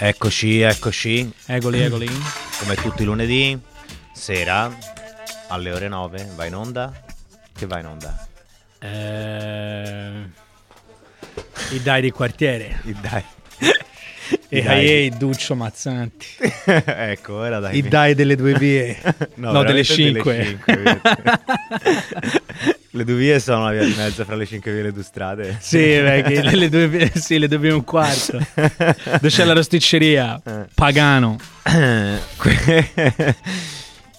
Eccoci, eccoci, Egoli, egoli. come tutti i lunedì, sera, alle ore 9, va in onda? Che va in onda? Eh, I dai di quartiere. I dai. E dai. Ehi, Duccio Mazzanti. ecco, ora dai. I dai delle due vie. No, delle veramente cinque. cinque, vedi. Le due vie sono la via di mezzo fra le cinque vie e le due strade. sì, perché le, due vie, sì, le due vie e un quarto. Dove c'è la rosticceria? Pagano. Que-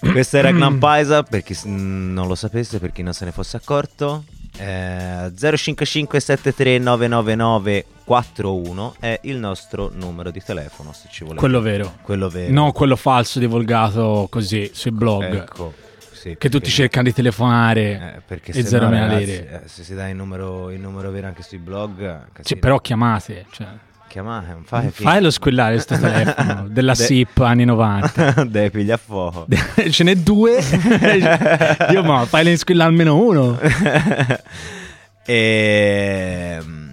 Questo è Ragnar Paisa, per chi non lo sapesse, per chi non se ne fosse accorto. Eh, 05573999941 è il nostro numero di telefono, se ci volete. Quello vero. Quello vero. No, quello falso divulgato così sui blog. Ecco, sì, Che tutti cercano di telefonare eh, perché e se zero no, ragazzi, eh, se si dà il numero, il numero vero anche sui blog, casino. però chiamate. Cioè. chiamate, non fai Fai squillare questo telefono della De- SIP anni 90. Deve piglia a fuoco. Ce n'è due. Dio, ma fai squillare almeno uno. e mm,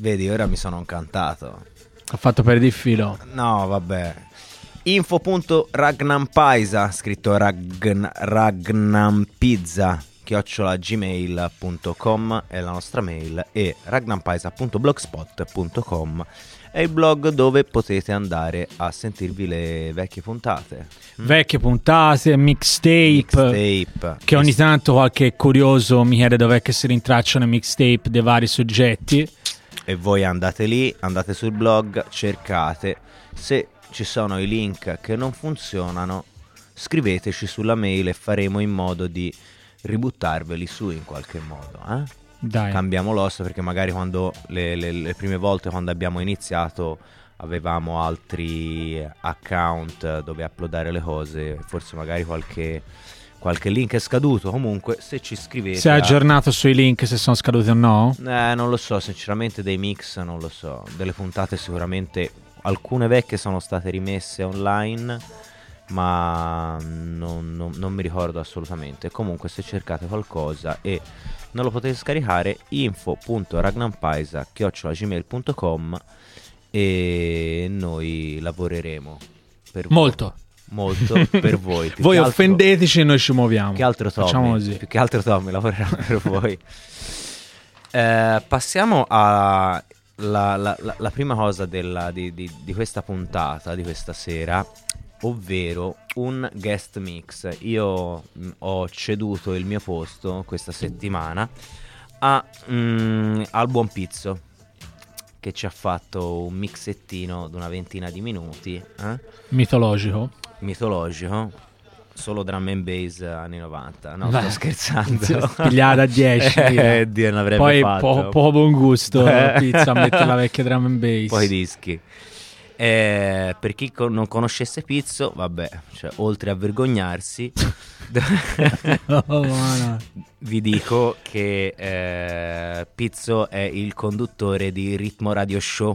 vedi, ora mi sono incantato. Ho fatto perdere il filo. No, vabbè. Info.ragnampaisa, scritto ragn, ragnampizza, chiocciola gmail.com è la nostra mail e ragnampaisa.blogspot.com è il blog dove potete andare a sentirvi le vecchie puntate. Vecchie puntate, mixtape. Mixtape. Che ogni tanto qualche curioso mi chiede dov'è che si rintracciano i mixtape dei vari soggetti. e voi andate lì, andate sul blog, cercate. Se ci sono i link che non funzionano, scriveteci sulla mail e faremo in modo di ributtarveli su in qualche modo. eh? Dai. Cambiamo l'osso perché magari quando le, le- le prime volte quando abbiamo iniziato avevamo altri account dove uploadare le cose, forse magari qualche, qualche link è scaduto. Comunque se ci scrivete... si è aggiornato sui link se sono scaduti o no? eh, non lo so, sinceramente dei mix non lo so. Delle puntate sicuramente alcune vecchie sono state rimesse online, ma non, non- non mi ricordo assolutamente. Comunque se cercate qualcosa e non lo potete scaricare, info.ragnampaisa.gmail.com e noi lavoreremo per voi. Molto. Molto per voi. Voi altro- offendeteci e noi ci muoviamo. che altro Tommy, Facciamo così. più che altro Tommy lavorerà per voi. Eh, passiamo alla la, la- la- prima cosa della- di, di- di questa puntata, di questa sera, ovvero un guest mix. Io mh, ho ceduto il mio posto questa settimana a, mm, al buon Pizzo che ci ha fatto un mixettino di una ventina di minuti. eh? Mitologico. mitologico, solo drum and bass anni 90. No, Beh, sto scherzando. pigliata a 10, eh, Dio non avrebbe Poi fatto. po- poco buon gusto Eh. pizza a mettere la vecchia drum and bass. Poi dischi. Eh, per chi co- non conoscesse Pizzo, vabbè, cioè, oltre a vergognarsi, Oh, vi dico che eh, Pizzo è il conduttore di Ritmo Radio Show.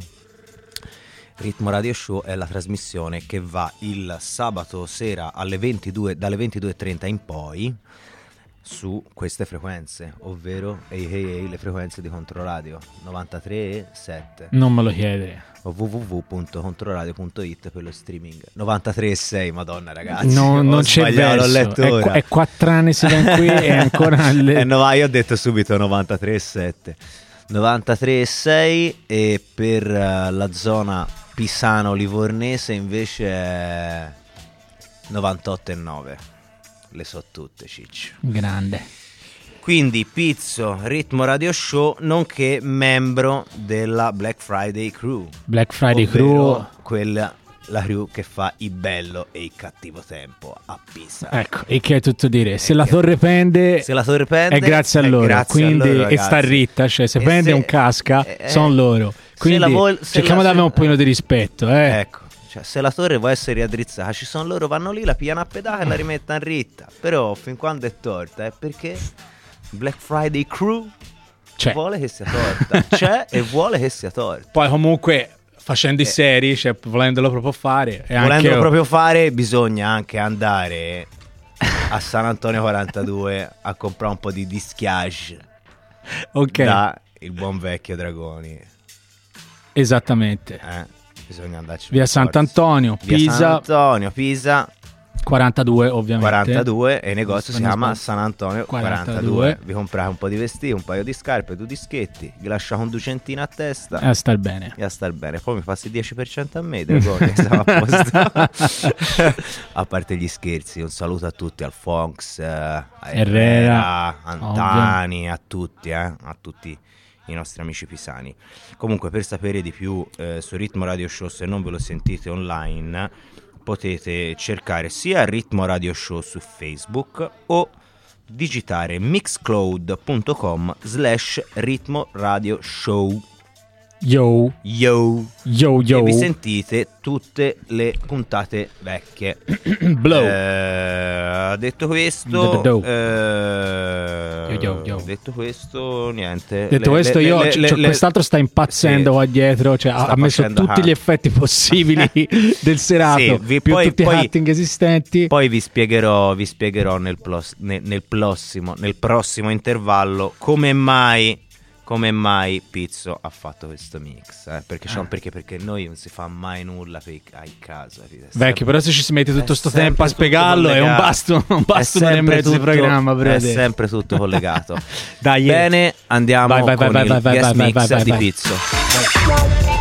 Ritmo Radio Show è la trasmissione che va il sabato sera alle 22, dalle 22.30 in poi su queste frequenze, ovvero ehi, le frequenze di Controradio 93,7 Non me lo chiedere. www.controradio.it per lo streaming 93,6 madonna ragazzi No, non c'è verso. letto È, ora. qu- è quattro anni si ven qui e ancora le- Eh no, io ho detto subito 93,7 93,6 e per eh, la zona Pisano-Livornese invece è 98,9 le so tutte ciccio Grande. quindi Pizzo Ritmo Radio Show nonché membro della Black Friday Crew Black Friday Crew. quella la crew che fa il bello e il cattivo tempo a Pisa Ecco, e che è tutto dire. Se la torre pende, se la torre pende è grazie a loro. grazie a quindi, loro, e sta ritta, cioè se E pende se- un casca, eh, sono loro. Quindi la vol- se cerchiamo di avere un se- po' di rispetto, eh. Ecco, cioè, se la torre vuole essere raddrizzata, ci sono loro, vanno lì, la pigliano a pedale e la rimettono ritta. Però fin quando è torta è perché Black Friday Crew Cioè, vuole che sia torta. C'è e vuole che sia torta. poi comunque facendo i seri, cioè volendolo proprio fare, e anche Volendolo proprio fare, bisogna anche andare a San Antonio 42 a comprare un po' di dischiage ok, da il buon vecchio Dragoni. Esattamente. Eh, bisogna andarci. Via. Sant'Antonio, Via Pisa, San Antonio, Pisa, 42 ovviamente. 42 e il negozio si chiama. San Antonio 42. 42. Vi comprate un po' di vestiti, un paio di scarpe, due dischetti, vi lascia con duecentina a testa Eh, star bene. e a star bene. Poi mi passi il 10% a me, siamo a posto. a parte gli scherzi, un saluto a tutti, al Fonx, eh, a Herrera, Herrera, Antani, a tutti, eh, a tutti i nostri amici pisani. Comunque, per sapere di più eh, su Ritmo Radio Show, se non ve lo sentite online, potete cercare sia Ritmo Radio Show su Facebook o digitare mixcloud.com slash ritmo radio show Yo, yo yo, yo. e vi sentite tutte le puntate vecchie Blow. Eh, detto questo eh, Yo, yo, yo. detto questo niente Detto Le- questo, le- io le- cioè, quest'altro sta impazzendo Sì. qua dietro. Cioè, ha- messo tutti cut. gli effetti possibili del serato, Sì, vi- più poi- tutti poi- i cutting esistenti. poi vi spiegherò, vi spiegherò nel, plos- ne- nel prossimo, nel prossimo intervallo come mai, come mai Pizzo ha fatto questo mix. eh, Perché, c'è un Eh. perché, perché noi non si fa mai nulla per i ai caso. È Vecchio, però se ci si mette tutto è sto sempre tempo a spiegarlo è un basto, un È basto sempre mezzo di tutto- programma, È brother. sempre tutto collegato. Dai, eh. Bene, andiamo Vai, vai, vai, con vai, il vai, vai, vai, mix vai, vai, di vai. Pizzo. Don't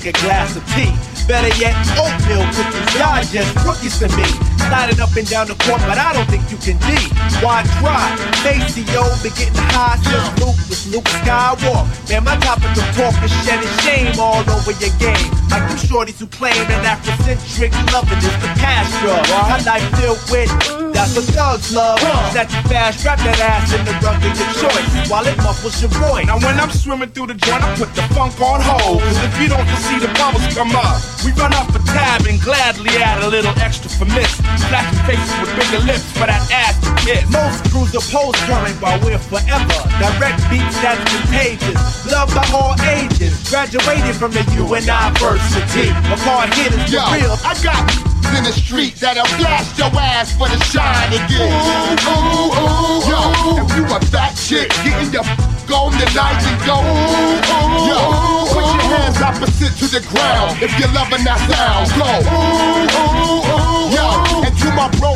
like a glass of tea. Better yet, oatmeal cookies. Y'all just rookies to me. Sliding up and down the court, but I don't think you can D. Why try? Maceo been getting high since Luke was Luke Skywalker. Man, my topic of talk is shedding shame all over your game. Like them shorties who claim that Afrocentric loving is the cash drug. My life filled with that's what thugs love. That you fast, strap that ass in the rug of your choice while it muffles your voice. Now when I'm swimming through the joint, I put the funk on hold. Cause if you don't just see the bubbles come up, We run up a tab and gladly add a little extra for miss. Flashing faces with bigger lips for that ass to kiss. Most crews oppose current while we're forever. Direct beats that's contagious. Loved by all ages. Graduated from the University. But hard hit is for real. I got in the street that'll blast your ass for the shine again. Ooh, ooh, ooh, yo, if you a fat chick, getting your f- on tonight and go. Ooh, ooh, yo, put your hands opposite to the ground if you're loving that sound. Go. Ooh, ooh, ooh, yo, and to my bro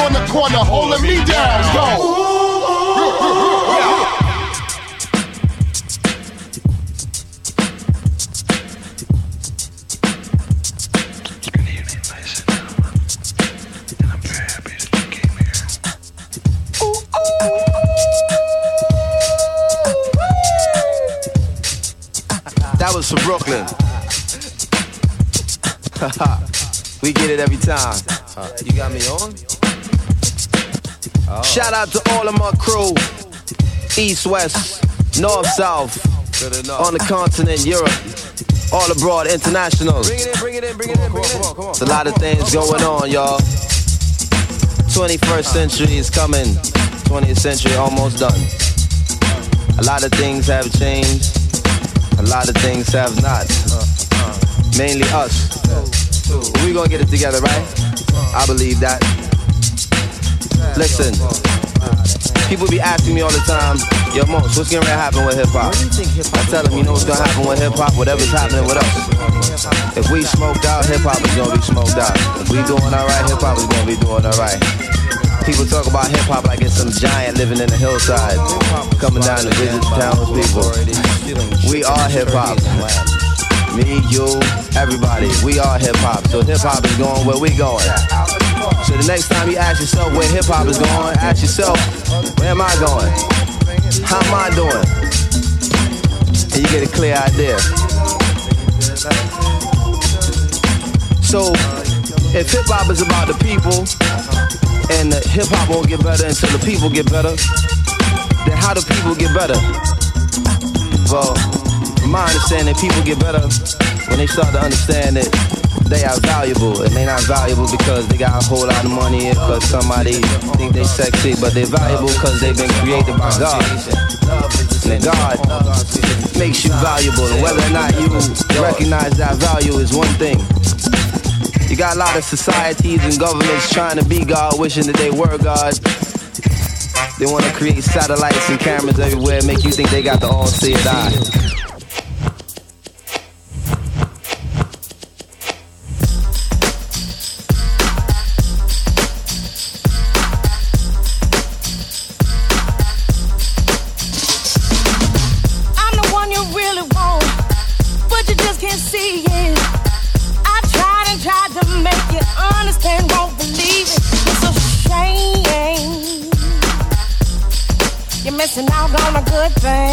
on the corner holding me down. Go. Was from Brooklyn. we get it every time. You got me on? Oh. Shout out to all of my crew. East, West, North, South. On the continent, Europe. All abroad, internationals. Bring it in, bring it in, bring it in, bring it in. There's a lot of things going on, y'all. 21st century is coming. 20th century almost done. A lot of things have changed. A lot of things have not. Uh, uh, mainly us. But we gonna get it together, right? I believe that. Listen, people be asking me all the time, Yo, Mos, what's gonna happen with hip hop? I tell them, you know what's gonna happen with hip hop? Whatever's happening with us. If we smoked out, hip hop is gonna be smoked out. If we doing alright, hip hop is gonna be doing alright. People talk about hip hop like it's some giant living in the hillside, coming down to visit the townspeople. We are hip hop. Me, you, everybody. We are hip hop. So hip hop is going where we going. So the next time you ask yourself where hip hop is going, ask yourself, where am I going? How am I doing? And you get a clear idea. So if hip hop is about the people, and hip hop won't get better until the people get better, then how do people get better? Well, from my understanding, people get better when they start to understand that they are valuable, and they're not valuable because they got a whole lot of money, and because somebody think they sexy, but they're valuable because they've been created by God. And God makes you valuable, and whether or not you recognize that value is one thing. You got a lot of societies and governments trying to be God, wishing that they were God. They want to create satellites and cameras everywhere, make you think they got the all-seeing eye. bang.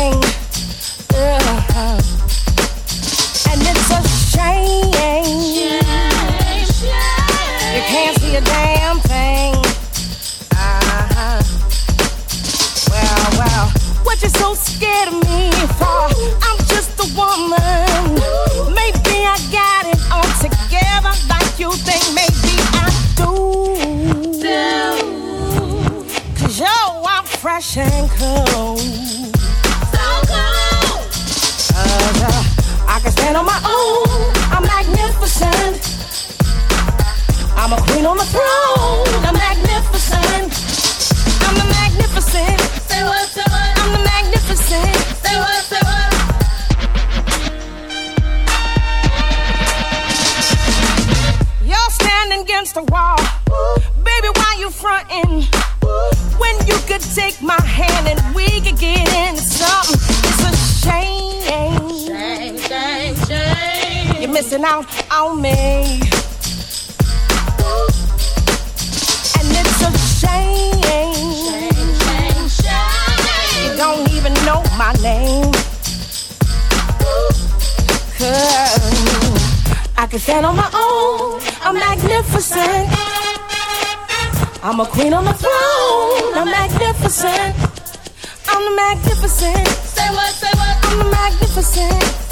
queen on the throne. The magnificent. I'm the magnificent. Say what, say what. I'm the magnificent. Say what, say what. You're standing against the wall. Ooh. Baby, why you fronting? Ooh. When you could take my hand and we could get into something. It's a shame. Shame, shame, shame. You're missing out on me. name. Cause I can stand on my own. I'm magnificent. I'm a queen on the throne. I'm magnificent. I'm the magnificent. Say what? Say what? I'm the magnificent.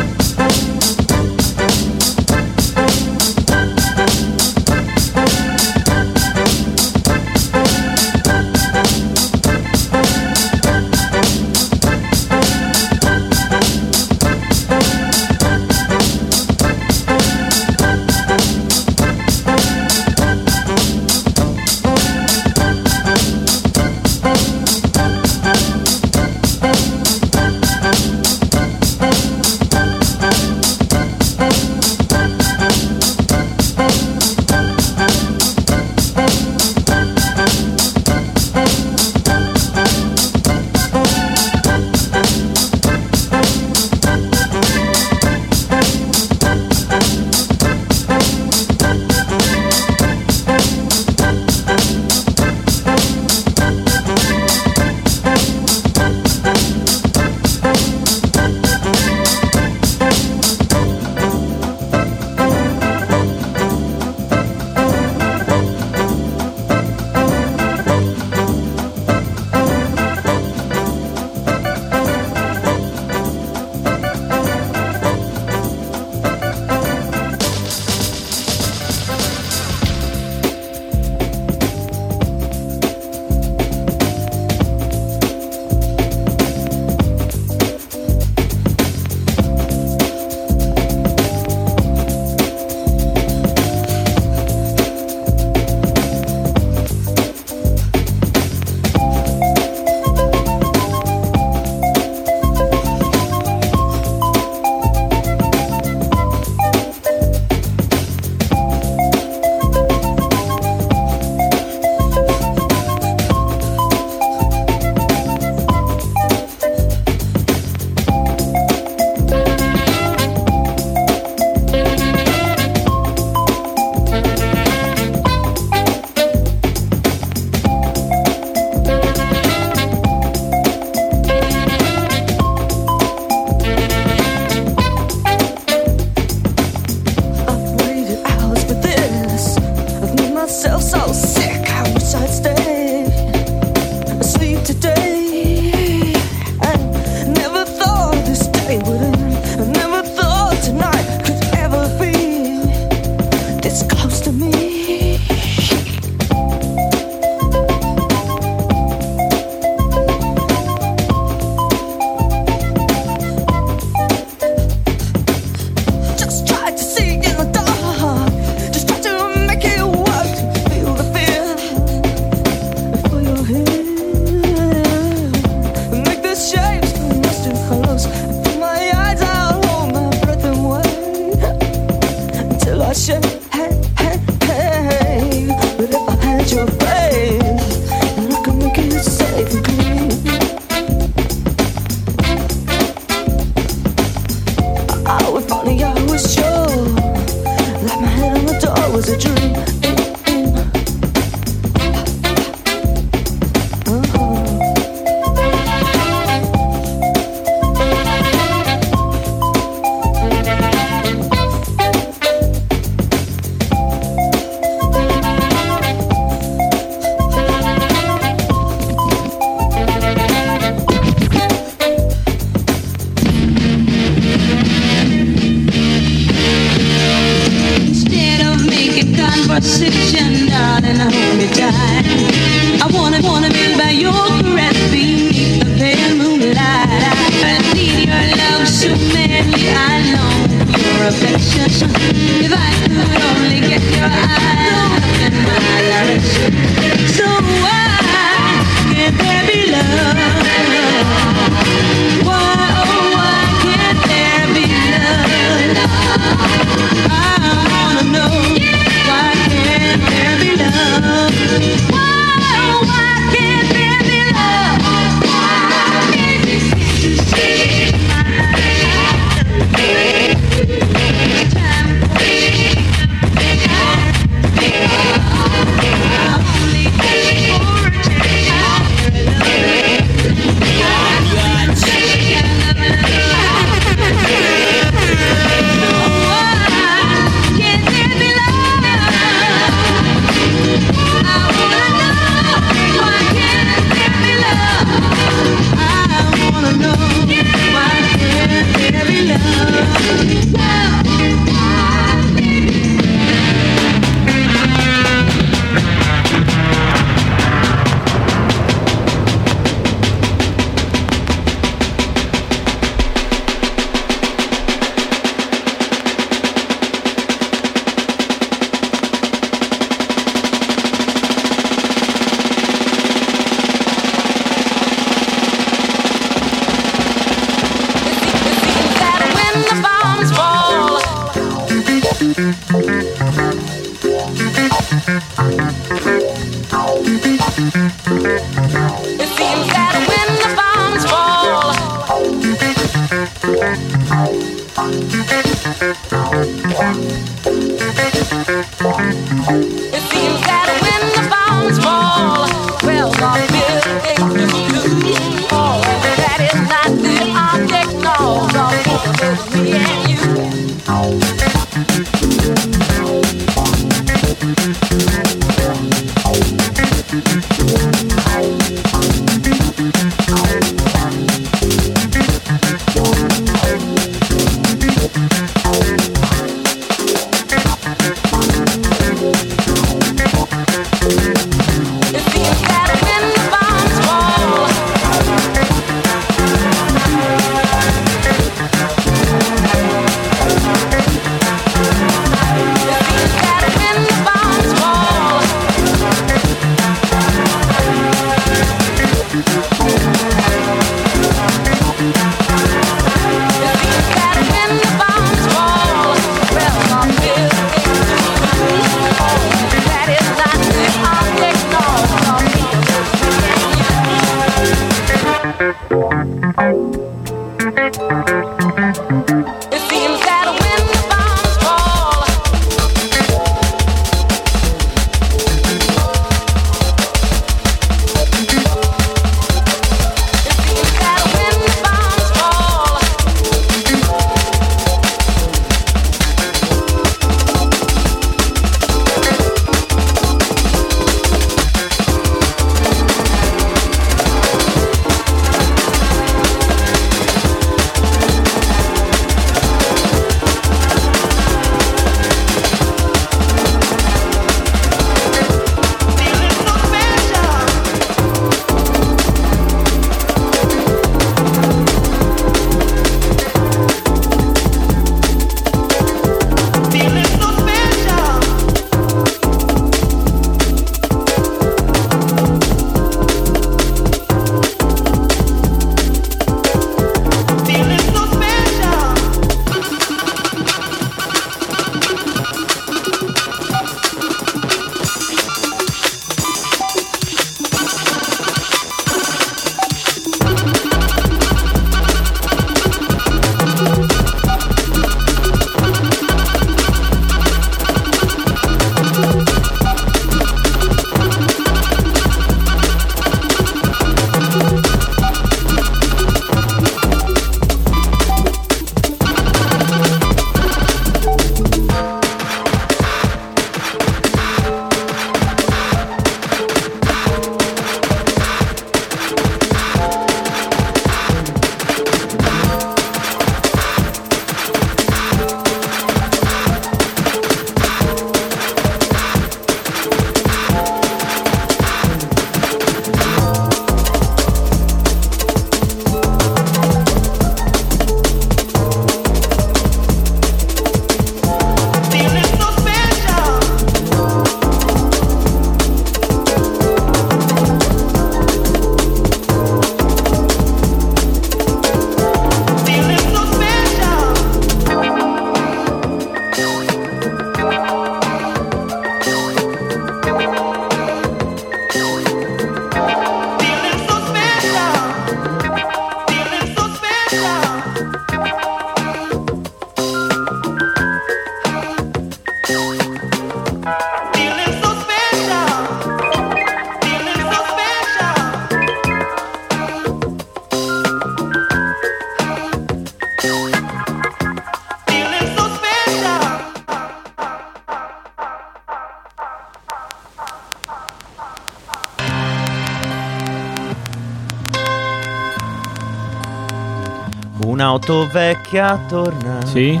Vecchia torna. Sì?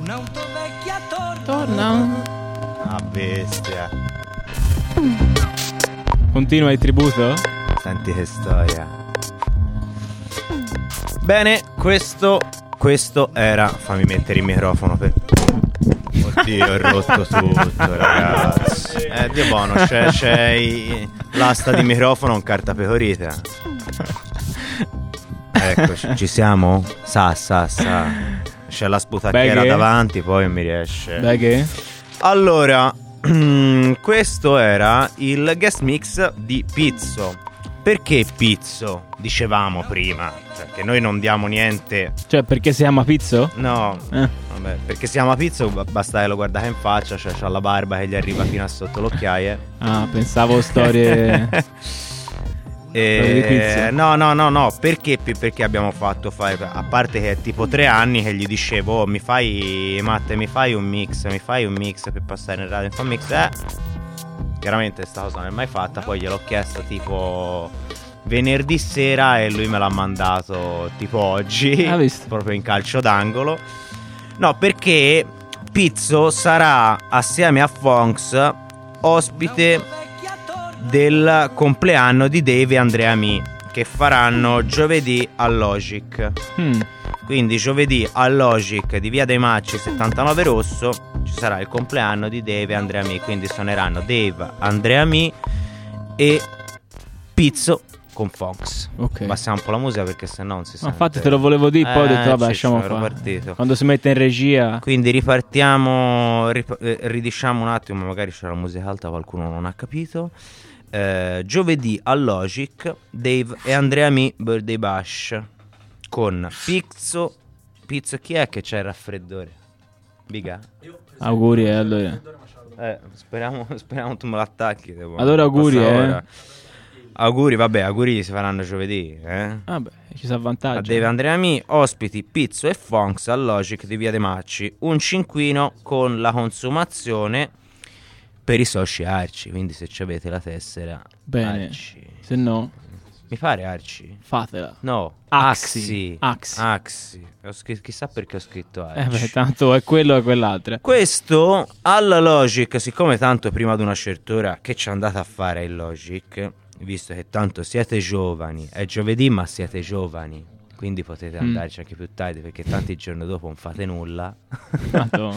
Un'auto vecchia torna. Torna. Ah, bestia. Continua il tributo? Senti che storia. Bene, questo, questo era. Fammi mettere il microfono per. Oddio, ho rotto tutto, ragazzi. Eh, Dio buono, c'è, c'è i- l'asta di microfono con carta pecorita. Eccoci, ci siamo? Sa, sa, sa. C'è la sputacchiera Beh, davanti, poi non mi riesce. Dai che? Allora, questo era il guest mix di Pizzo. Perché Pizzo? Dicevamo prima, cioè che noi non diamo niente. Cioè, perché si chiama Pizzo? No, Eh. vabbè, perché si chiama Pizzo, ba- basta che lo guardate in faccia, cioè c'ha la barba che gli arriva fino a sotto l'occhiaie. Ah, pensavo storie. E... Pizzo. No, no, no, no, perché? Perché abbiamo fatto fare, a parte che è tipo tre anni che gli dicevo, oh, mi fai, Matte, mi fai un mix, mi fai un mix per passare in radio, mi fa un mix, eh. Chiaramente sta cosa non è mai fatta, poi gliel'ho chiesto tipo venerdì sera e lui me l'ha mandato tipo oggi, Ah, proprio in calcio d'angolo. No, perché Pizzo sarà assieme a Fonks ospite del compleanno di Dave e Andrea Mi che faranno giovedì a Logic. Mm. Quindi giovedì a Logic di Via dei Macci 79 Rosso ci sarà il compleanno di Dave e Andrea Mi, quindi suoneranno Dave, Andrea Mi e Pizzo con Fox. Ok. Passiamo un po' la musica perché sennò non si Ma sente. infatti te lo volevo dire, poi ho Eh, detto vabbè, sì, lasciamo fare. Quando si mette in regia. Quindi ripartiamo, rip- eh, ridiciamo un attimo, magari c'è la musica alta, qualcuno non ha capito. Eh, giovedì a Logic, Dave e Andrea Mi Birthday Bash con Pizzo. Pizzo chi è che c'è il raffreddore? Biga? Auguri, eh, allora. Eh, speriamo, speriamo tu me l'attacchi. devo- Allora auguri, eh. Auguri, vabbè, auguri si faranno giovedì, eh. Vabbè, ci sa A vantaggio. Dave Andrea Mi, ospiti Pizzo e Fonks al Logic di Via De Macci. Un cinquino con la consumazione per i soci Arci. Quindi se ci avete la tessera, Bene. Arci. Se no, Mi pare Arci? fatela. No, Axi. Axi. Axi. Scritto- chissà perché ho scritto Eh Arci. beh, tanto è quello e quell'altra. Questo alla Logic, siccome tanto prima di una certa ora che ci andate a fare il Logic, visto che tanto siete giovani, è giovedì ma siete giovani, quindi potete Mm. andarci anche più tardi perché tanti giorni dopo non fate nulla. Madonna,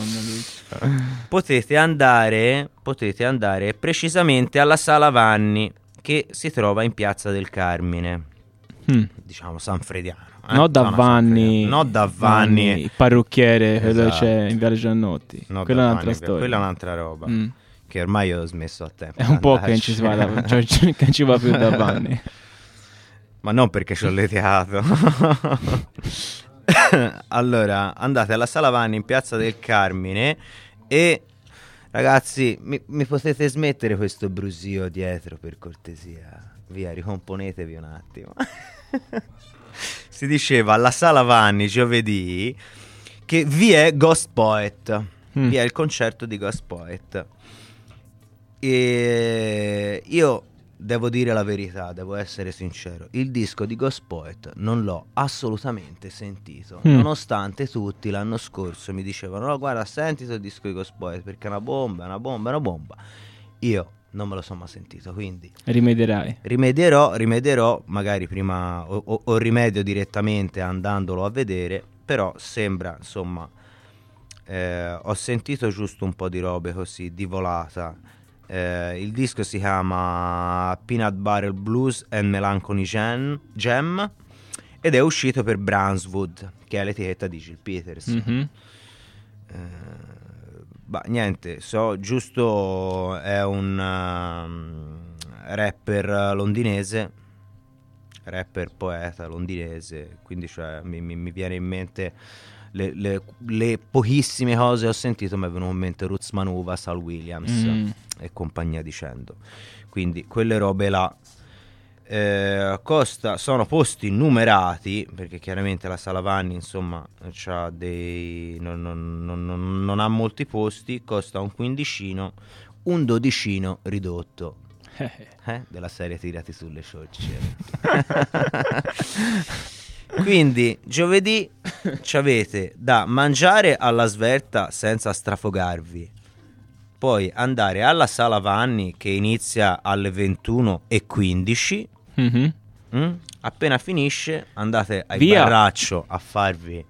potete andare, potete andare precisamente alla Sala Vanni che si trova in Piazza del Carmine, Mm. diciamo San Frediano. eh, No da Vanni. No da Vanni. il parrucchiere, quello Esatto. c'è in Viale Giannotti. No, quella è un'altra Vanni, storia. Quella è un'altra roba. Mm. Che ormai ho smesso a tempo. È un po' che non ci si va da, cioè, che non ci va più da Vanni. Ma non perché ci ho litigato. allora, andate alla Sala Vanni in Piazza del Carmine e ragazzi, mi, mi potete smettere questo brusio dietro per cortesia? Via, ricomponetevi un attimo. si diceva alla Sala Vanni giovedì che vi è Ghost Poet. Mm. Vi è il concerto di Ghost Poet. E io devo dire la verità, devo essere sincero. Il disco di Ghost Poet non l'ho assolutamente sentito. Mm. Nonostante tutti l'anno scorso mi dicevano: No, guarda, senti il disco di Ghost Poet perché è una bomba, è una bomba, è una bomba. Io non me lo sono mai sentito, quindi Rimedierai. rimedierò, rimedierò, magari prima o, o- o rimedio direttamente andandolo a vedere, però sembra, insomma, eh, ho sentito giusto un po' di robe così, di volata. Eh, il disco si chiama Peanut Butter Blues and Melancholy Jam, ed è uscito per Brunswood, che è l'etichetta di Jill Peters. Mhm. Eh, bah, niente, so giusto è un um, rapper londinese, rapper poeta londinese, quindi cioè, mi, mi- mi viene in mente le, le- le pochissime cose che ho sentito, mi è venuto in mente Roots Manuva, Sal Williams Mm. e compagnia dicendo. Quindi quelle robe là. Eh, costa, sono posti numerati perché chiaramente la Sala Vanni insomma c'ha dei, non, non- non- non- non ha molti posti costa un quindicino un dodicino ridotto eh, della serie tirati sulle ciocce Quindi giovedì ci avete da mangiare alla svelta senza strafogarvi. Poi andare alla sala Vanni che inizia alle 21.15. Mhm. mm? Appena finisce andate ai Via. Barraccio a farvi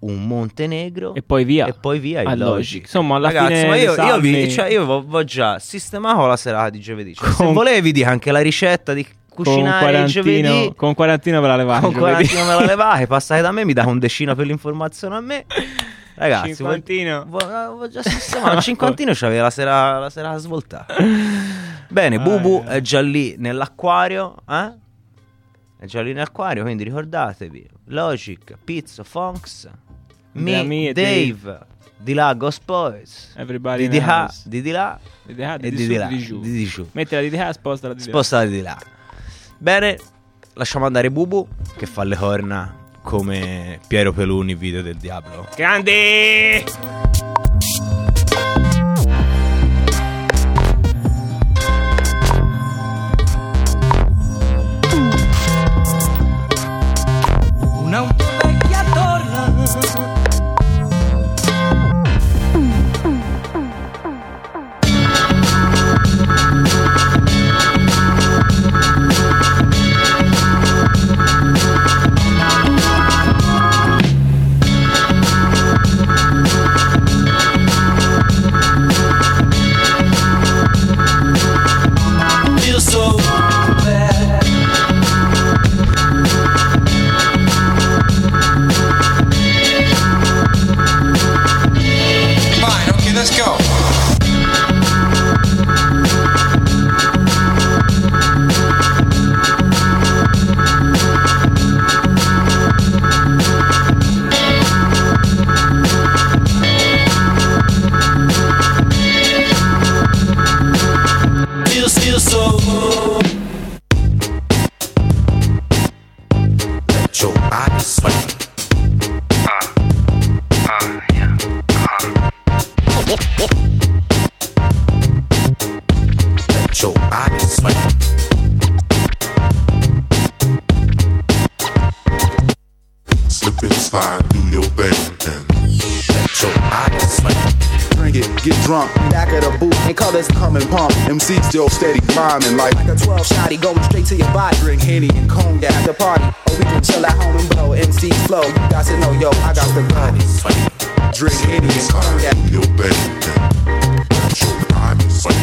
un Montenegro E poi via. e poi via il Logic. Insomma, alla Ragazzi, fine ma io, io, vi, cioè, io vo già sistemato la serata di giovedì. Cioè, se Con- volevi dire anche la ricetta di cucinare il quarantino, giovedì con quarantino ve la levate. con. 40 me la levate, passate da me, mi dà un decino per l'informazione a me. Ragazzi, Cinquantino. vo- vo- vo già sistemato. Il cinquantino c'aveva la sera, la sera svoltata. Bene, Ah, Bubu eh. è già lì nell'acquario, eh? È già lì nell'acquario, quindi ricordatevi. Logic, Pizzo, Fonks, me, Dami e Dave, di là Ghost Boys, Everybody di di là, di di là Di di là, di e di di su, di là, di di giù. di di. Mettila di là, spostala di là. Spostati di là. Bene, lasciamo andare Bubu che fa le corna come Piero Peluni, video del diavolo. Grandi! Come and pump. MC still steady climbing like, like a 12 shotty going straight to your body. Drink Henny and cognac at the party, or we can chill at home and blow. MC flow, you got to know, yo, I got the swing. Drink Henny and cognac. your thing. Let your body swing.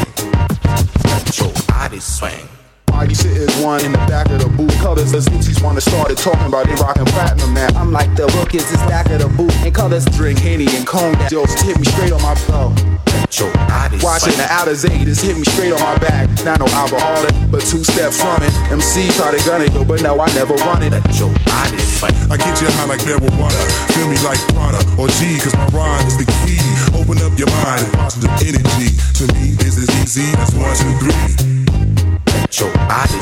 Let your body swing. Why you sitting one in the back of the booth? Colors, the MCs wanna start it talking about they rockin' platinum now. I'm like the book is this back of the booth, and colors drink Henny and cognac. Just hit me straight on my flow. Let your body Watching the outer just hit me straight on my back. Not no alcoholic, but two steps from it. MC try to gun it, yo, but now I never run it. Let your body swing. I get you high like marijuana. Feel me like Prada or G, cause my rhyme is the key. Open up your mind and positive energy. To me, this is easy. That's one, two, three. Let your body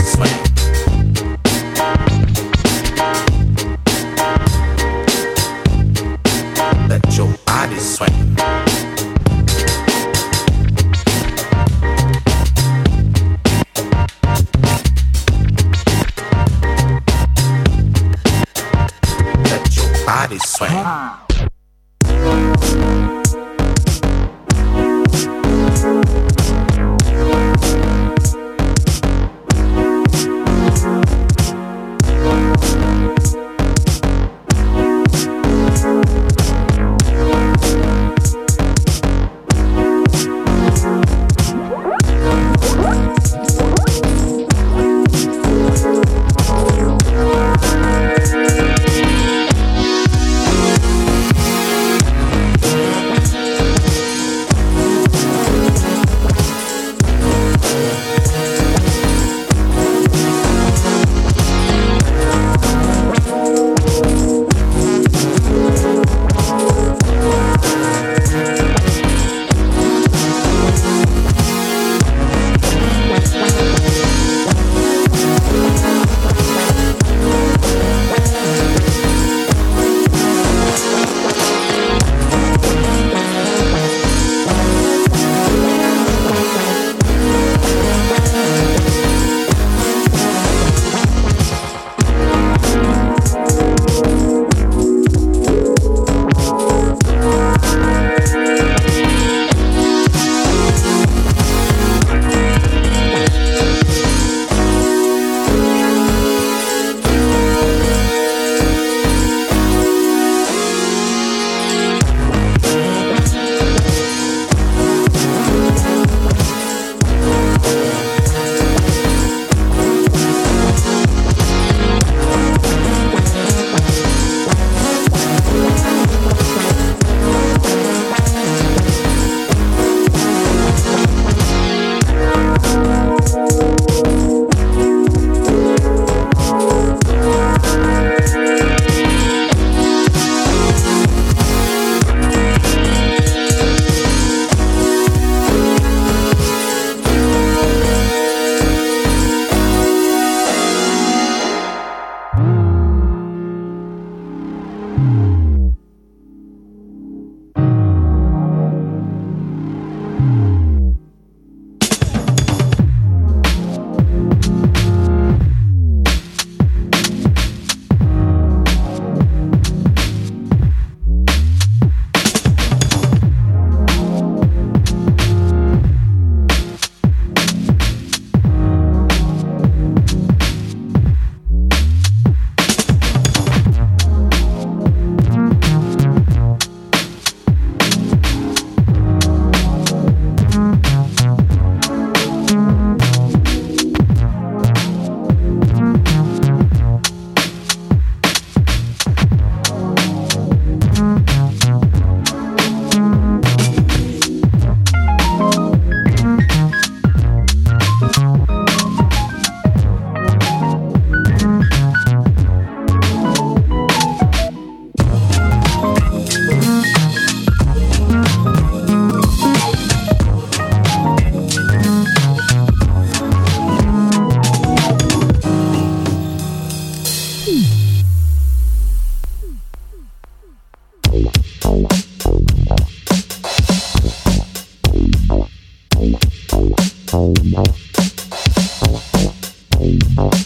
Oh, oh,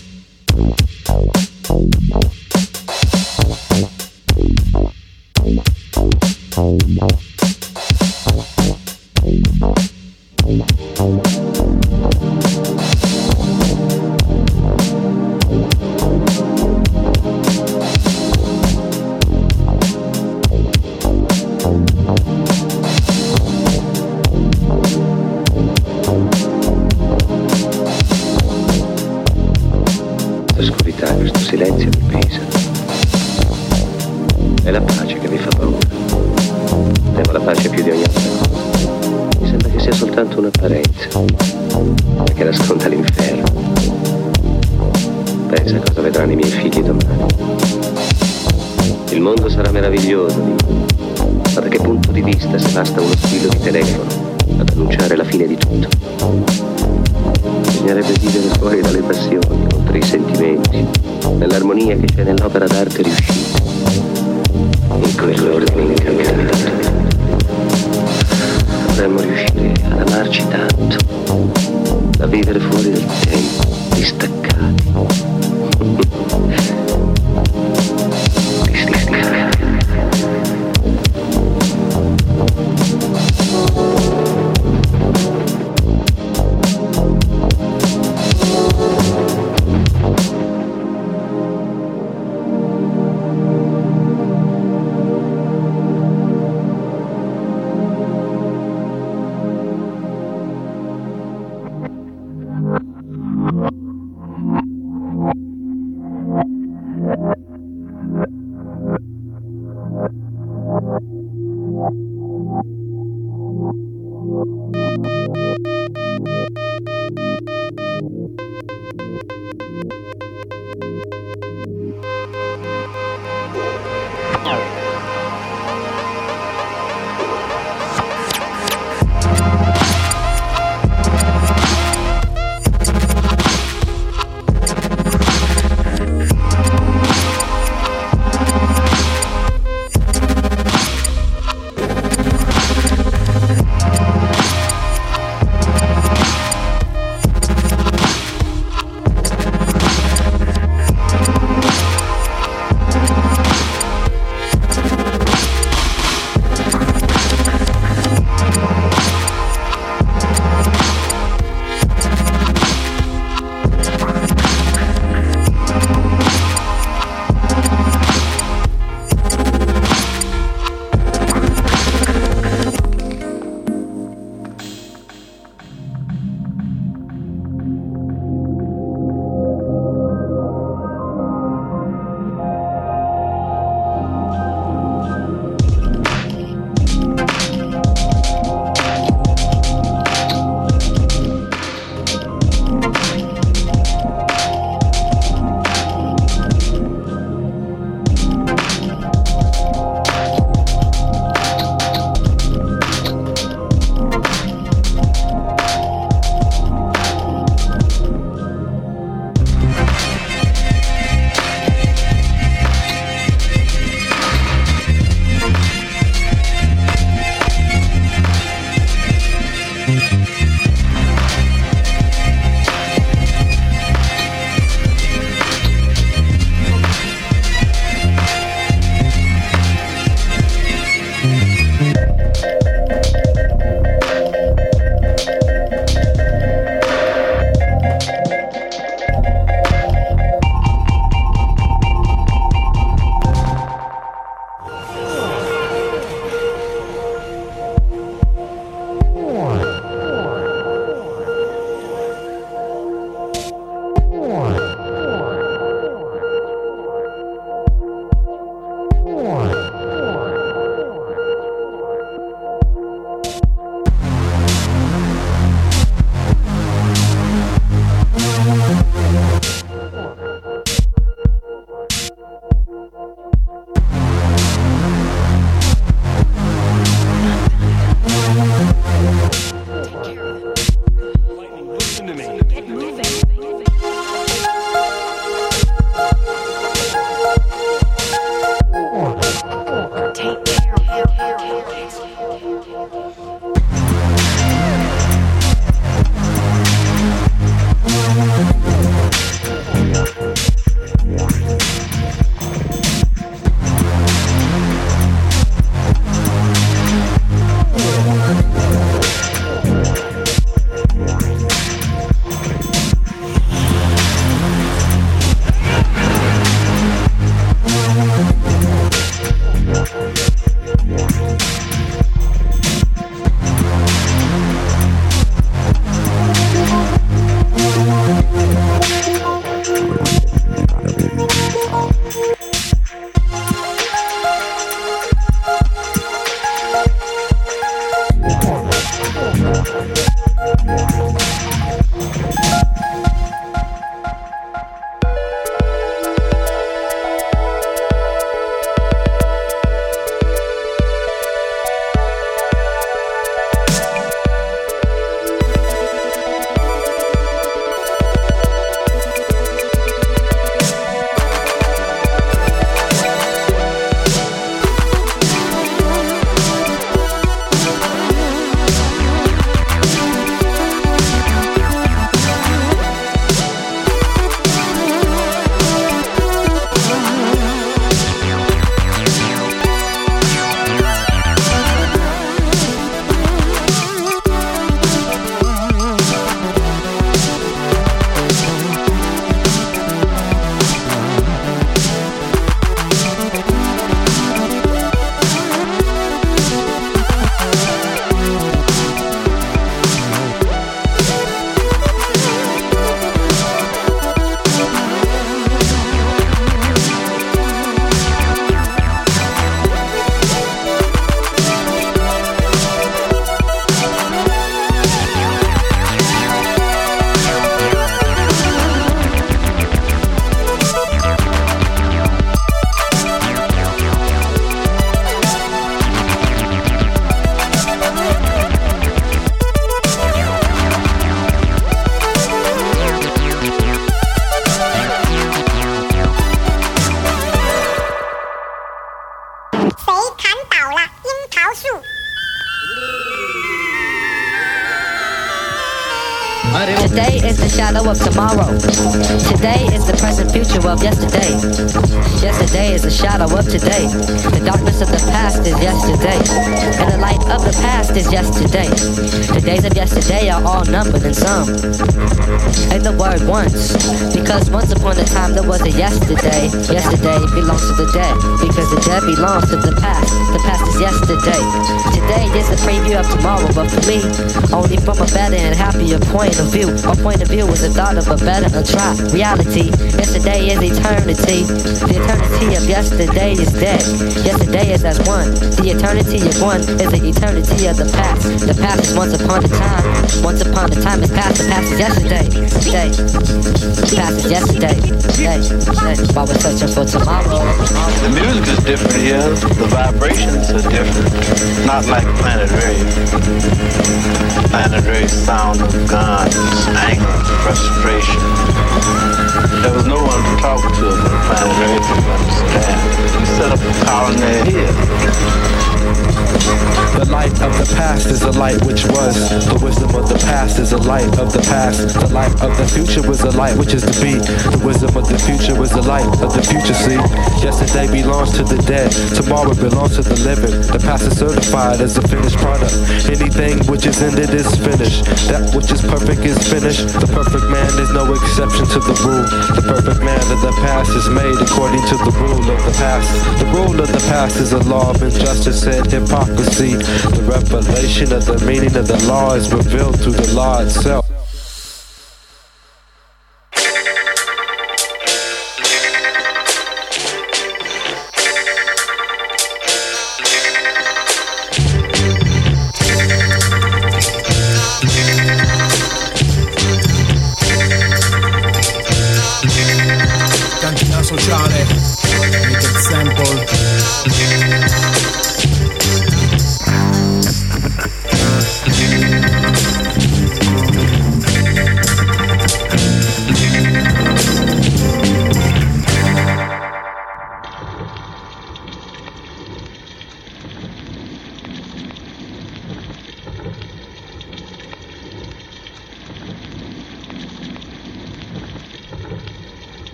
me, only from a better and happier point of view. My point of view is the thought of a better and try reality. Yesterday is eternity. The eternity of yesterday is dead. Yesterday is as one. The eternity of one is the eternity of the past. The past is once upon a time. Once upon a time is past. The past is yesterday. Day. The past is yesterday. Day. While we're searching for tomorrow. The music is different here. The vibrations are different. Not like Planet Rave. Planet Rave sound of guns, anger, frustration. There was no one to talk to but Planet Rave to understand. We set up a colony here. The light of the past is a light which was. The wisdom of the past is a light of the past. The light of the future was a light which is to be. The wisdom of the future was the light of the future. See, yesterday belongs to the dead. Tomorrow belongs to the living. The past is certified as a finished product. Anything which is ended is finished. That which is perfect is finished. The perfect man is no exception to the rule. The perfect man of the past is made according to the rule of the past. The rule of the past is a law of injustice and hypocrisy. See, the revelation of the meaning of the law is revealed through the law itself.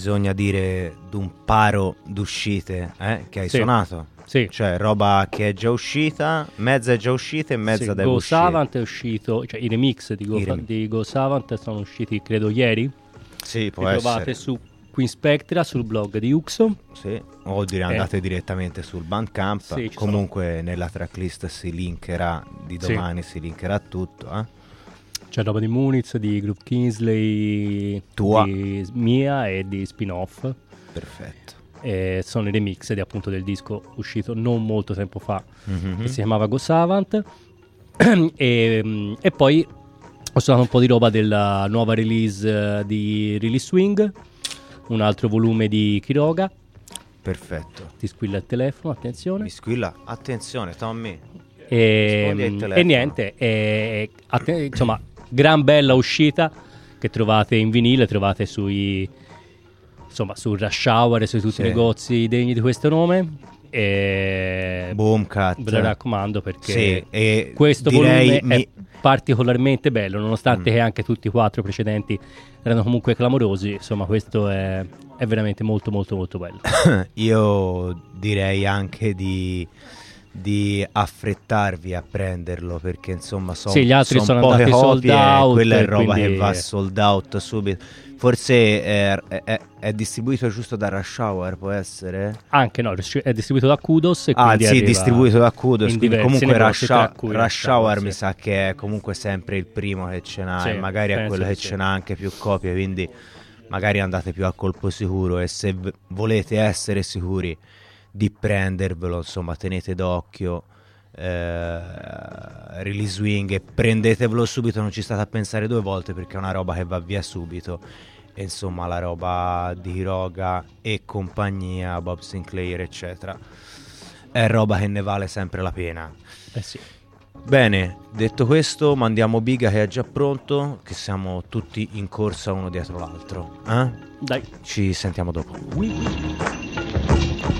Bisogna dire d'un paro d'uscite eh, che hai Sì. suonato. Sì. Cioè, roba che è già uscita, mezza è già uscita e mezza Sì, deve Go uscire. Savant è uscito, cioè i remix di Go, I rem- di Go Savant sono usciti credo ieri. Sì, può Li essere. trovate su Queen Spectra, sul blog di Uxo. Sì, o dire Eh. andate direttamente sul Bandcamp. Sì, Comunque nella tracklist si linkerà di Sì. domani, si linkerà tutto. Eh? C'è roba di Muniz, di Group Kingsley, Tua. di Mia e di spin-off. Perfetto. E sono i remix di, appunto del disco uscito non molto tempo fa Mhm. che si chiamava Go Savant. e, mm, e poi ho suonato un po' di roba della nuova release eh, di Release Swing, un altro volume di Kiroga. Perfetto. Ti squilla il telefono, attenzione. Mi squilla, attenzione Tommy. E, al e telefono. niente, e- atte- insomma, gran bella uscita che trovate in vinile, trovate sui insomma su Rush Hour e su tutti Sì. i negozi degni di questo nome. E Boomcat. ve lo raccomando perché Sì, e questo volume mi- è particolarmente bello, nonostante Mm. che anche tutti i quattro precedenti erano comunque clamorosi. Insomma, questo è, è veramente molto, molto, molto bello. Io direi anche di di affrettarvi a prenderlo perché insomma sono Sì, gli altri sono poche copie e out, quella è roba quindi- che va sold out subito forse è, è- è distribuito giusto da Rush Hour può essere? Anche no, è distribuito da Kudos e Ah sì, distribuito da Kudos in quindi comunque Rush, cui Rush Hour sì. mi sa che è comunque sempre il primo che ce n'ha Sì, e magari è quello che sì. ce n'ha anche più copie quindi magari andate più a colpo sicuro e se volete essere sicuri di prendervelo insomma tenete d'occhio eh, release wing e prendetevelo subito non ci state a pensare due volte perché è una roba che va via subito e insomma la roba di Hiroga e compagnia Bob Sinclair eccetera è roba che ne vale sempre la pena Eh sì. Bene, detto questo, mandiamo Biga che è già pronto, che siamo tutti in corsa uno dietro l'altro. Eh? Dai. Ci sentiamo dopo. Tempo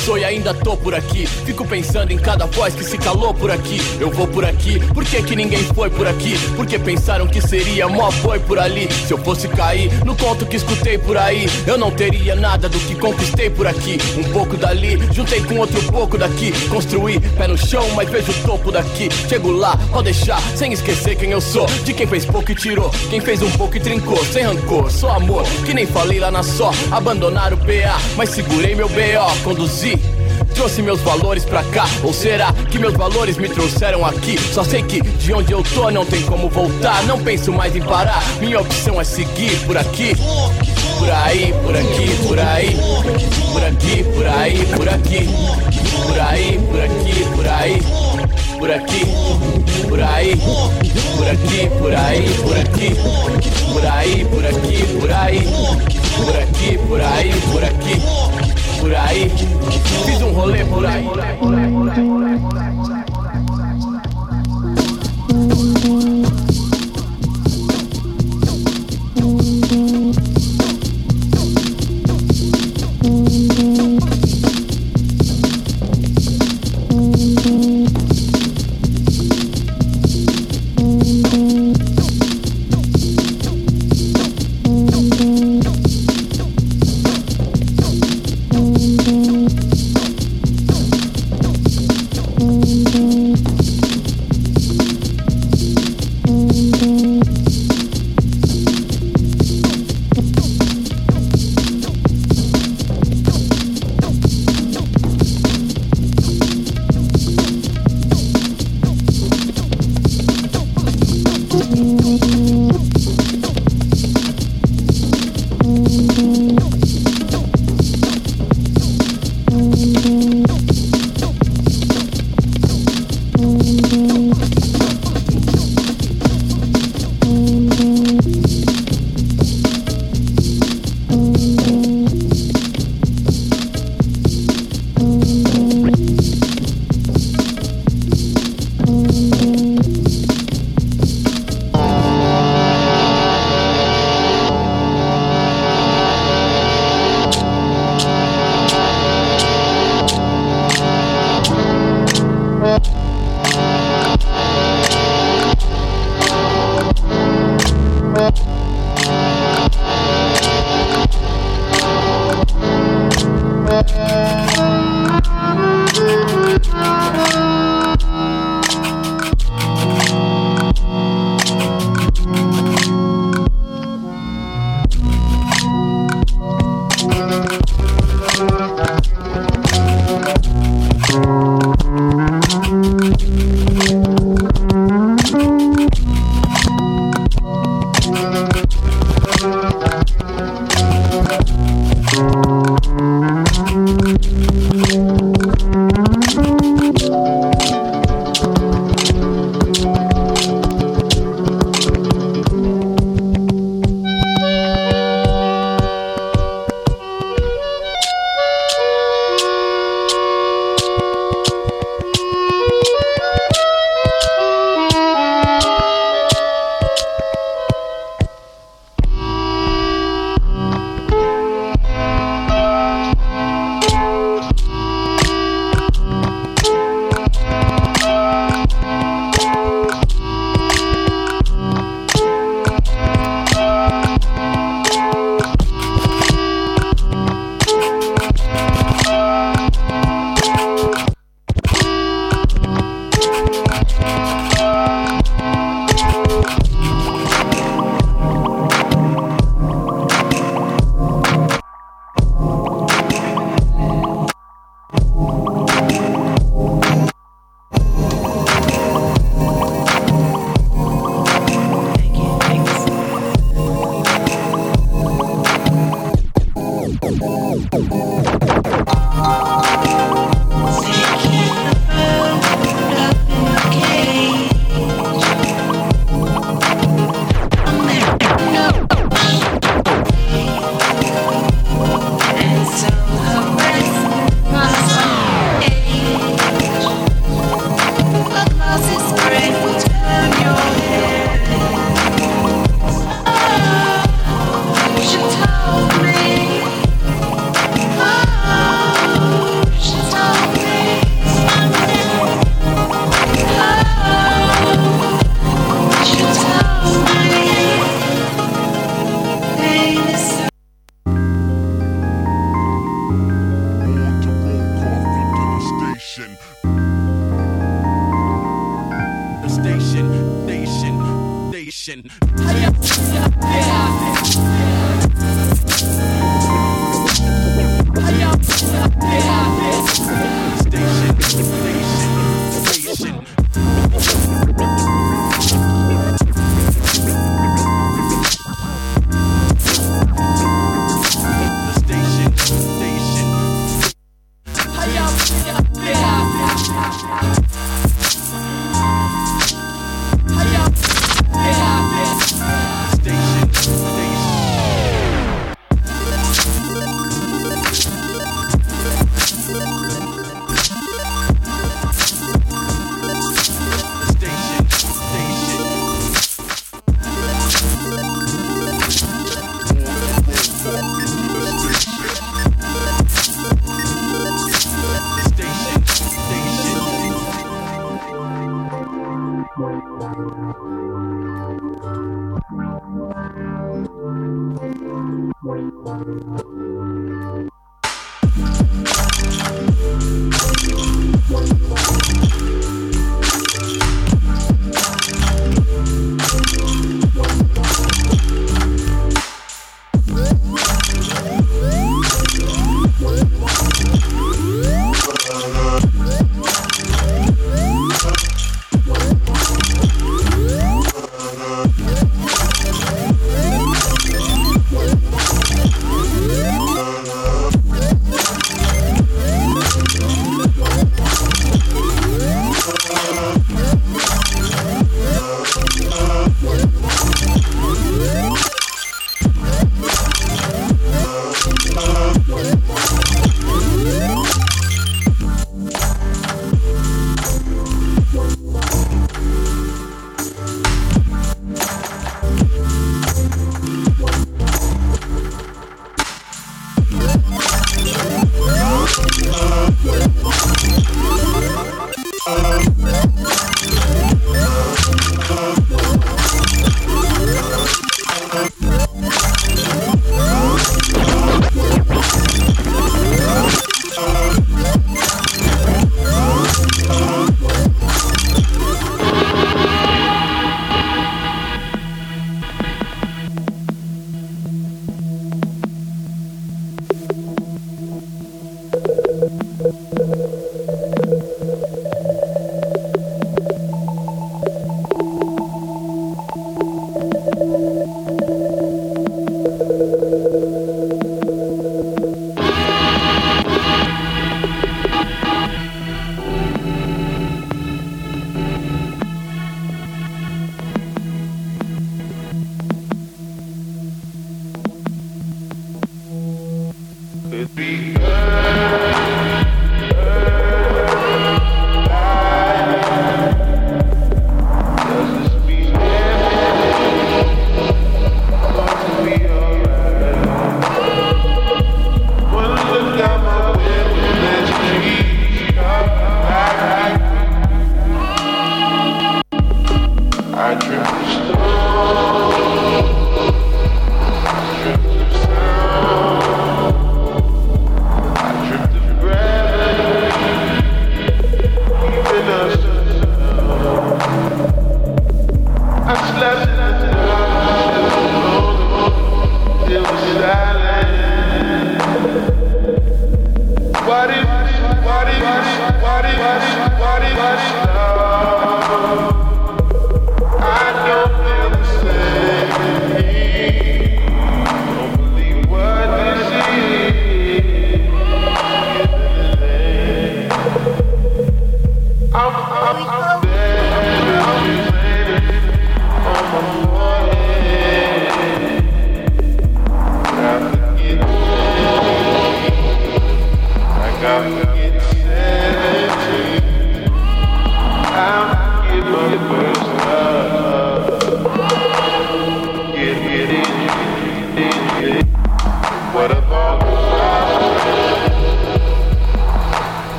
passou e ainda tô por aqui. Fico pensando em cada voz que se calou por aqui. Eu vou por aqui, por que, que ninguém foi por aqui? Porque pensaram que seria mó boi por ali. Se eu fosse cair no conto que escutei por aí, eu não teria nada do que conquistei por aqui. Um pouco dali, juntei com outro pouco daqui. Construí pé no chão, mas vejo o topo daqui. Chego lá, pode deixar, sem esquecer quem eu sou. De quem fez pouco e tirou, quem fez um pouco e trincou. Sem rancor, só amor, que nem falei lá na só. Abandonar o PA, mas segurei meu BO, conduzi. Trouxe meus valores pra cá, ou será que meus valores me trouxeram aqui? Só sei que de onde eu tô não tem como voltar. Não penso mais em parar, minha opção é seguir por aqui. Por aí, por aqui, por aí. Por aqui, por aí, por aqui. Por aí, por aqui, por aí. Por aqui, por aí. Por aqui, por aí, por aqui. Por aí, por aqui, por aí. Por aqui, por aí, por aqui por aí. Fiz um rolê por aí. Por aí, por aí, por aí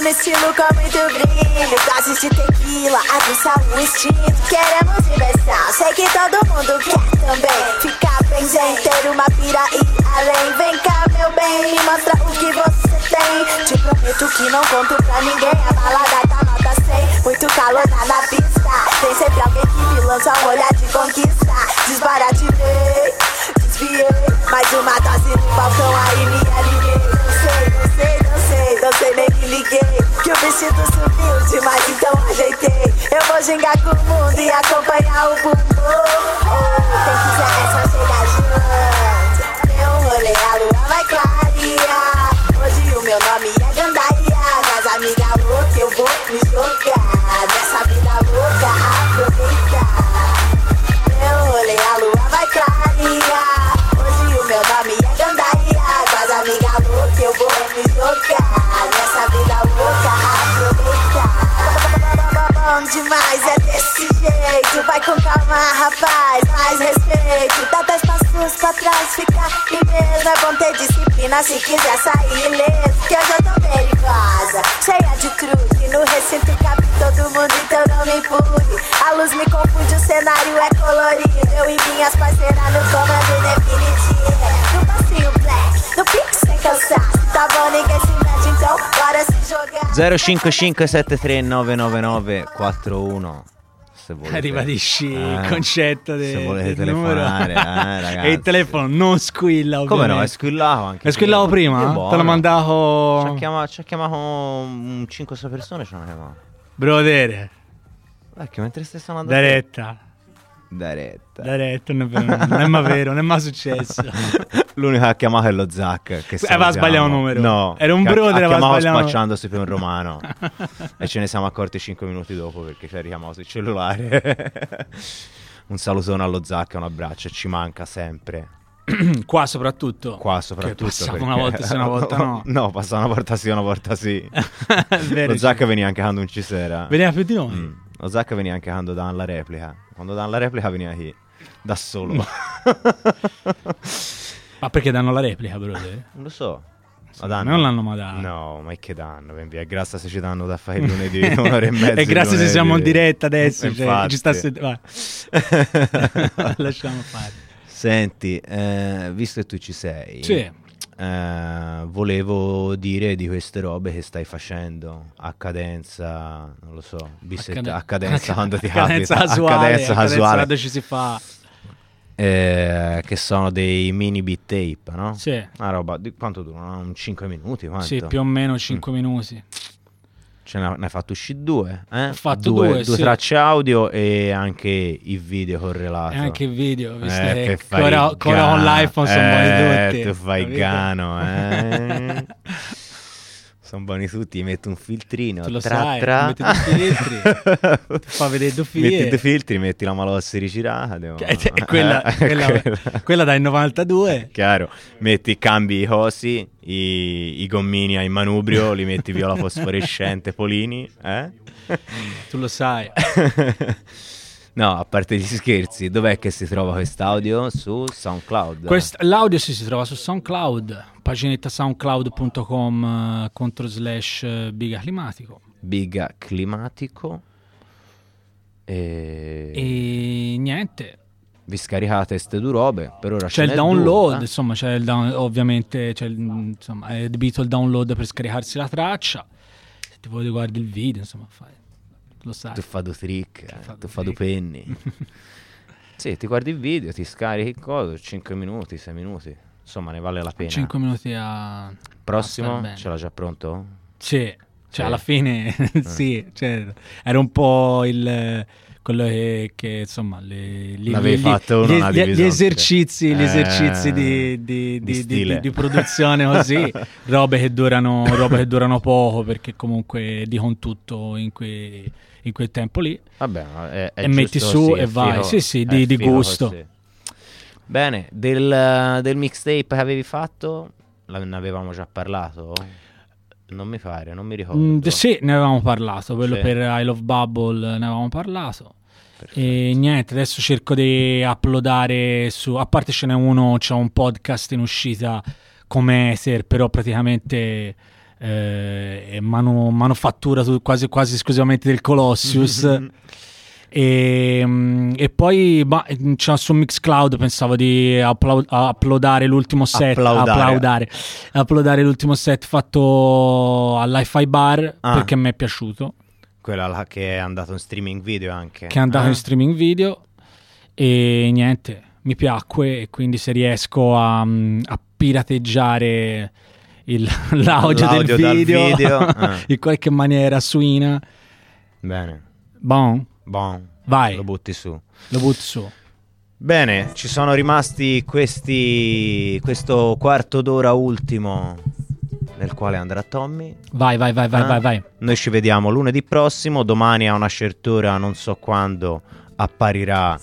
con estilo que o vestido subiu demais, então ajeitei. Eu vou gingar com o mundo e acompanhar o bumbum. Quem quiser é só chegar junto. Tem um rolê, a lua vai clarear. Hoje o meu nome demais, é desse jeito. Vai com calma, rapaz, mais respeito. Dá dois passos pra trás, fica mesmo. É bom ter disciplina se quiser sair ileso. Que hoje eu tô perigosa, cheia de cruz. E no recinto cabe todo mundo, então não me empurre. A luz me confunde, o cenário é colorido. Eu e minhas parceiras no comando definitivo. No passinho black, no pique sem cansaço. Tá bom, ninguém se mete, então bora jogar. 0557399941 se volete. Ribadisci il Eh, concetto de- se volete del telefonare, eh, ragazzi. e il telefono non squilla, Come ovviamente. no, è squillavo anche È squillavo prima? Che Te l'ho mandato... Ci ha chiamato, ci ha chiamato un 5-6 persone, ci hanno chiamato. Brodere, Ecco, mentre stai suonando... da te- retta. Da retta. Da retta, non è, vero, non è mai vero, non è mai successo. L'unico che ha chiamato è lo Zac. Che Eh, aveva sbagliato salutiamo. numero. No, Era un brother, aveva chiamato sbagliato- spacciandosi per un romano. e ce ne siamo accorti 5 minuti dopo perché ci ha richiamato sul cellulare. un salutone allo Zac, un abbraccio. Ci manca sempre. Qua soprattutto. Qua soprattutto. Passava una volta sì, una volta no. no, passava una volta sì, una volta sì. lo Zac veniva anche quando non ci c'era. Veniva più di noi. Mm. Lo Zac veniva anche quando davano la replica. Quando davano la replica veniva chi? Da solo. Ma perché danno la replica, brother? Non lo so. Sì, non l'hanno mai dato. No, ma che danno? Ben via. Grazie se ci danno da fare il lunedì, un'ora e mezza. E grazie se siamo in diretta adesso. Cioè, Infatti. ci sta vai. Lasciamo fare. Senti, eh, visto che tu ci sei, Sì. eh, volevo dire di queste robe che stai facendo a cadenza, non lo so, cade- a cadenza quando ti cadenza capita, casuale, a cadenza casuale, quando ci si fa. eh, che sono dei mini beat tape, no? Sì. Una roba, di quanto durano? Un 5 minuti? Quanto? Sì, più o meno 5 minuti. Ce ne, hai fatto uscire due, eh? Ho fatto due, sì. tracce audio e anche i video correlati. E anche il video, visto Eh, che fai ancora, il ancora con l'iPhone sono Eh, buoni tutti. tu fai capito? gano, eh? sono buoni tutti, gli metto un filtrino. Tu lo tra, sai, tra. metti due filtri, fa vedere due figlie. Metti due filtri, metti la malossi rigirata. devo- Eh, quella, quella. quella dai 92. Chiaro, metti, cambi i cosi, i, i gommini ai manubrio, li metti viola fosforescente, polini, eh? Tu lo sai. No, a parte gli scherzi, dov'è che si trova quest'audio? Su SoundCloud. Quest- l'audio si, si trova su SoundCloud, paginetta soundcloud.com eh, contro slash eh, biga climatico. Biga climatico. E... E niente, Vi scaricate ste due robe, per ora c'è il download, due, eh? insomma, c'è il down- ovviamente c'è il, insomma, è adibito il download per scaricarsi la traccia. Se ti vuoi guardi il video, insomma, fai. Lo sai. Tu fai due trick, eh, tu fai due penny. sì, ti guardi il video, ti scarichi il coso, 5 minuti, 6 minuti. Insomma, ne vale la pena. 5 minuti a... a Prossimo, bene. ce l'ha già pronto? Sì, cioè Sì. alla fine sì, cioè, era un po' il quello che, che, insomma le, gli, L'avevi gli- fatto gli- gli- gli divisione. esercizi, gli Eh, esercizi di, di- di di- di- produzione così, robe che durano, robe che durano poco perché comunque dicono tutto in, que- in quel tempo lì. Vabbè, è, è E metti su così, e vai. figo- Sì, sì, di- di gusto. così. Bene, del, del mixtape che avevi fatto, ne avevamo già parlato? Non mi pare, non mi ricordo. Mm, sì, ne avevamo parlato, quello Sì. per I Love Bubble ne avevamo parlato. E niente, adesso cerco di uploadare su, a parte ce n'è uno, c'è un podcast in uscita come Ether, però praticamente eh, manu- manufattura quasi, quasi esclusivamente del Colossus. E, mm, e poi bah, c'è su Mixcloud pensavo di upload- uploadare l'ultimo set Applaudare. uploadare, uploadare l'ultimo set fatto all'Hi-Fi Bar Ah. perché mi è piaciuto Quella che è andato in streaming video anche. che è andato Ah. in streaming video e niente, mi piacque e quindi se riesco a, mm, a pirateggiare il, l'audio, l'audio, del video, video. Eh. In qualche maniera suina. Bene. Bon. Bon. Vai. Lo butti su. Lo butti su. Bene, ci sono rimasti questi, questo quarto d'ora ultimo nel quale andrà Tommy. Vai, vai, vai, vai, ah. vai, vai. Noi ci vediamo lunedì prossimo, domani a una cert'ora, non so quando, apparirà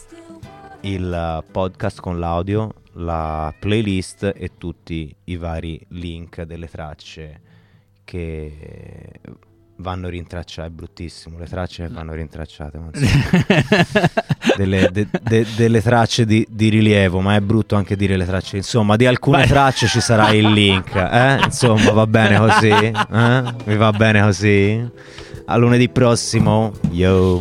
il eh, podcast con l'audio la playlist e tutti i vari link delle tracce che vanno rintracciate, è bruttissimo, le tracce che vanno rintracciate, delle, de, de, delle, tracce di, di, rilievo, ma è brutto anche dire le tracce, insomma di alcune Vai. tracce ci sarà il link, eh? insomma va bene così, eh? vi va bene così, a lunedì prossimo, yo.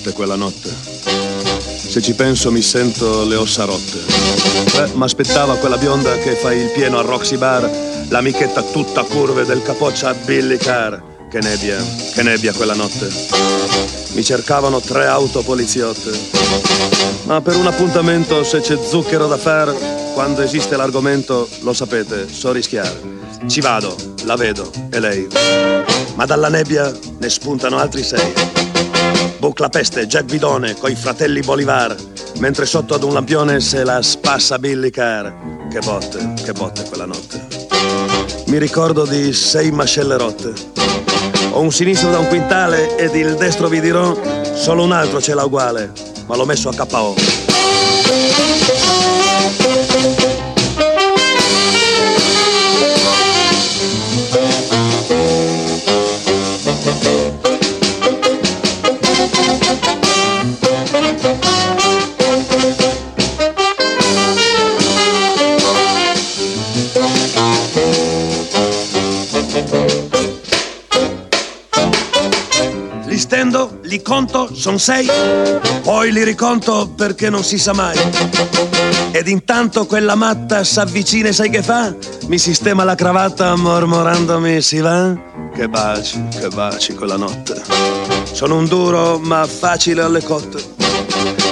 Notte quella notte. Se ci penso mi sento le ossa rotte. Beh, mi aspettava quella bionda che fa il pieno a Roxy Bar, l'amichetta tutta curve del capoccia a Billy Carr. Che nebbia, che nebbia quella notte. Mi cercavano tre auto poliziotte. Ma per un appuntamento, se c'è zucchero da far, quando esiste l'argomento, lo sapete, so rischiare. Ci vado, la vedo, e lei. Ma dalla nebbia ne spuntano altri sei. Bucla peste, Jack Bidone, coi fratelli Bolivar, mentre sotto ad un lampione se la spassa Billy Carr. Che botte, che botte quella notte. Mi ricordo di sei mascelle rotte. Ho un sinistro da un quintale ed il destro vi dirò, solo un altro ce l'ha uguale, ma l'ho messo a KO. Conto, son sei, poi li riconto perché non si sa mai. Ed intanto quella matta s'avvicina e sai che fa? Mi sistema la cravatta mormorandomi si va? Che baci, che baci quella notte. Sono un duro ma facile alle cotte.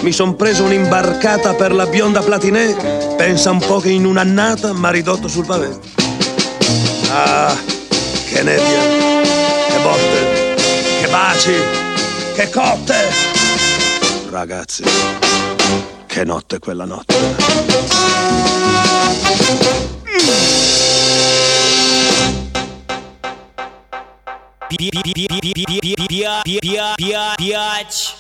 Mi son preso un'imbarcata per la bionda platinè, pensa un po' che in un'annata m'ha ridotto sul pavé. Ah, che nebbia, che botte, che baci, che cotte. Ragazzi, che notte quella notte. Biatch.